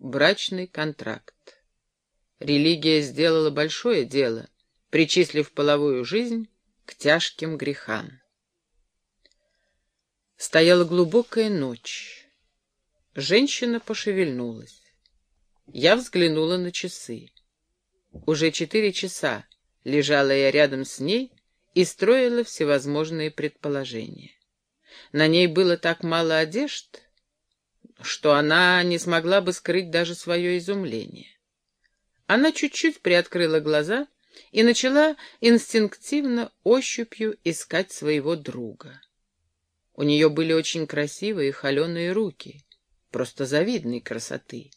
брачный контракт. Религия сделала большое дело, причислив половую жизнь к тяжким грехам. Стояла глубокая ночь. Женщина пошевельнулась. Я взглянула на часы. Уже четыре часа лежала я рядом с ней и строила всевозможные предположения. На ней было так мало одежд, что она не смогла бы скрыть даже свое изумление. Она чуть-чуть приоткрыла глаза и начала инстинктивно ощупью искать своего друга. У нее были очень красивые холеные руки, просто завидной красоты.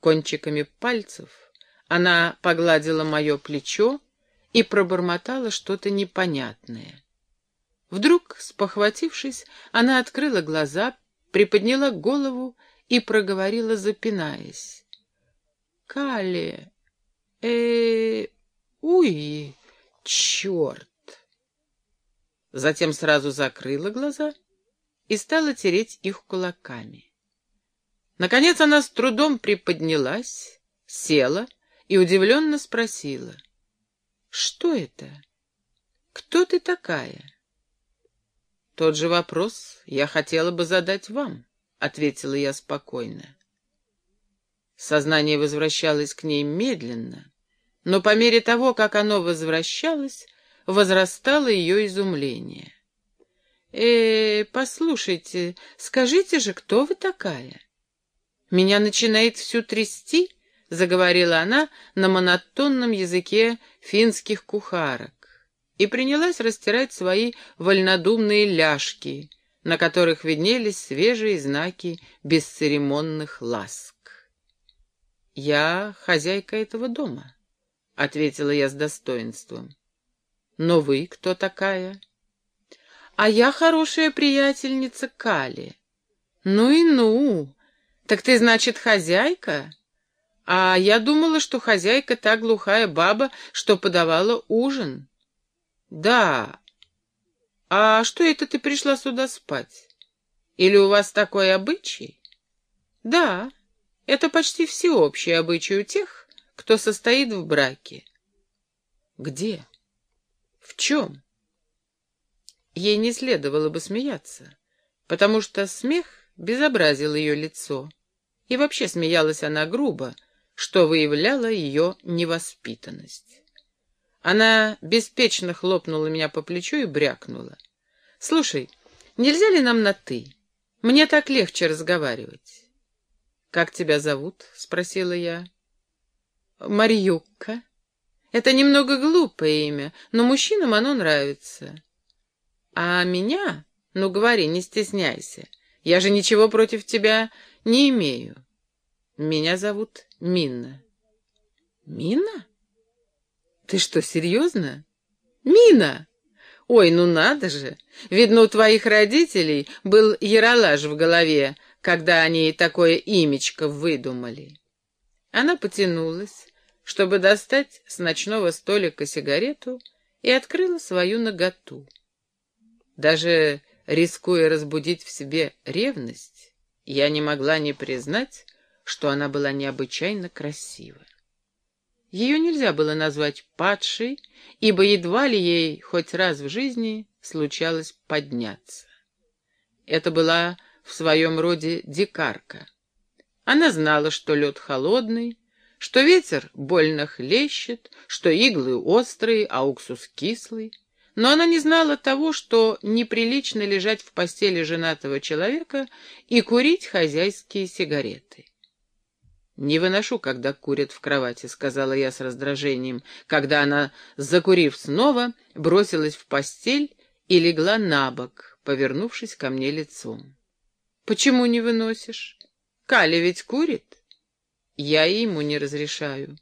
Кончиками пальцев она погладила мое плечо и пробормотала что-то непонятное. Вдруг, спохватившись, она открыла глаза, приподняла голову и проговорила, запинаясь. «Кале, э, уй, черт!» Затем сразу закрыла глаза и стала тереть их кулаками. Наконец она с трудом приподнялась, села и удивленно спросила. «Что это? Кто ты такая?» «Тот же вопрос я хотела бы задать вам», — ответила я спокойно. Сознание возвращалось к ней медленно, но по мере того, как оно возвращалось, возрастало ее изумление. «Э, послушайте, скажите же, кто вы такая?» «Меня начинает всю трясти», — заговорила она на монотонном языке финских кухарок и принялась растирать свои вольнодумные ляжки, на которых виднелись свежие знаки бесцеремонных ласк. «Я хозяйка этого дома», — ответила я с достоинством. «Но вы кто такая?» «А я хорошая приятельница Кали». «Ну и ну! Так ты, значит, хозяйка?» «А я думала, что хозяйка та глухая баба, что подавала ужин». «Да. А что это ты пришла сюда спать? Или у вас такой обычай?» «Да, это почти всеобщий обычай у тех, кто состоит в браке». «Где? В чем?» Ей не следовало бы смеяться, потому что смех безобразил ее лицо, и вообще смеялась она грубо, что выявляло ее невоспитанность. Она беспечно хлопнула меня по плечу и брякнула. «Слушай, нельзя ли нам на «ты»? Мне так легче разговаривать». «Как тебя зовут?» — спросила я. «Марьюкка. Это немного глупое имя, но мужчинам оно нравится. А меня? Ну, говори, не стесняйся. Я же ничего против тебя не имею. Меня зовут Минна». «Минна?» «Ты что, серьезно? Мина!» «Ой, ну надо же! Видно, у твоих родителей был яролаж в голове, когда они такое имечко выдумали». Она потянулась, чтобы достать с ночного столика сигарету, и открыла свою наготу. Даже рискуя разбудить в себе ревность, я не могла не признать, что она была необычайно красива. Ее нельзя было назвать падшей, ибо едва ли ей хоть раз в жизни случалось подняться. Это была в своем роде дикарка. Она знала, что лед холодный, что ветер больно хлещет, что иглы острые, а уксус кислый. Но она не знала того, что неприлично лежать в постели женатого человека и курить хозяйские сигареты. «Не выношу, когда курят в кровати», — сказала я с раздражением, когда она, закурив снова, бросилась в постель и легла на бок, повернувшись ко мне лицом. «Почему не выносишь? Кали ведь курит?» «Я ему не разрешаю».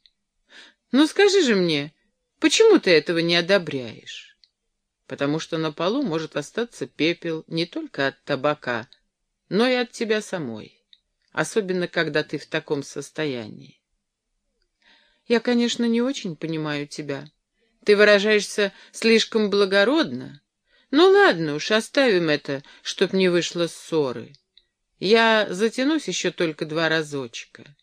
«Ну скажи же мне, почему ты этого не одобряешь?» «Потому что на полу может остаться пепел не только от табака, но и от тебя самой» особенно когда ты в таком состоянии. Я, конечно, не очень понимаю тебя. Ты выражаешься слишком благородно. Ну ладно уж, оставим это, чтоб не вышло ссоры. Я затянусь еще только два разочка.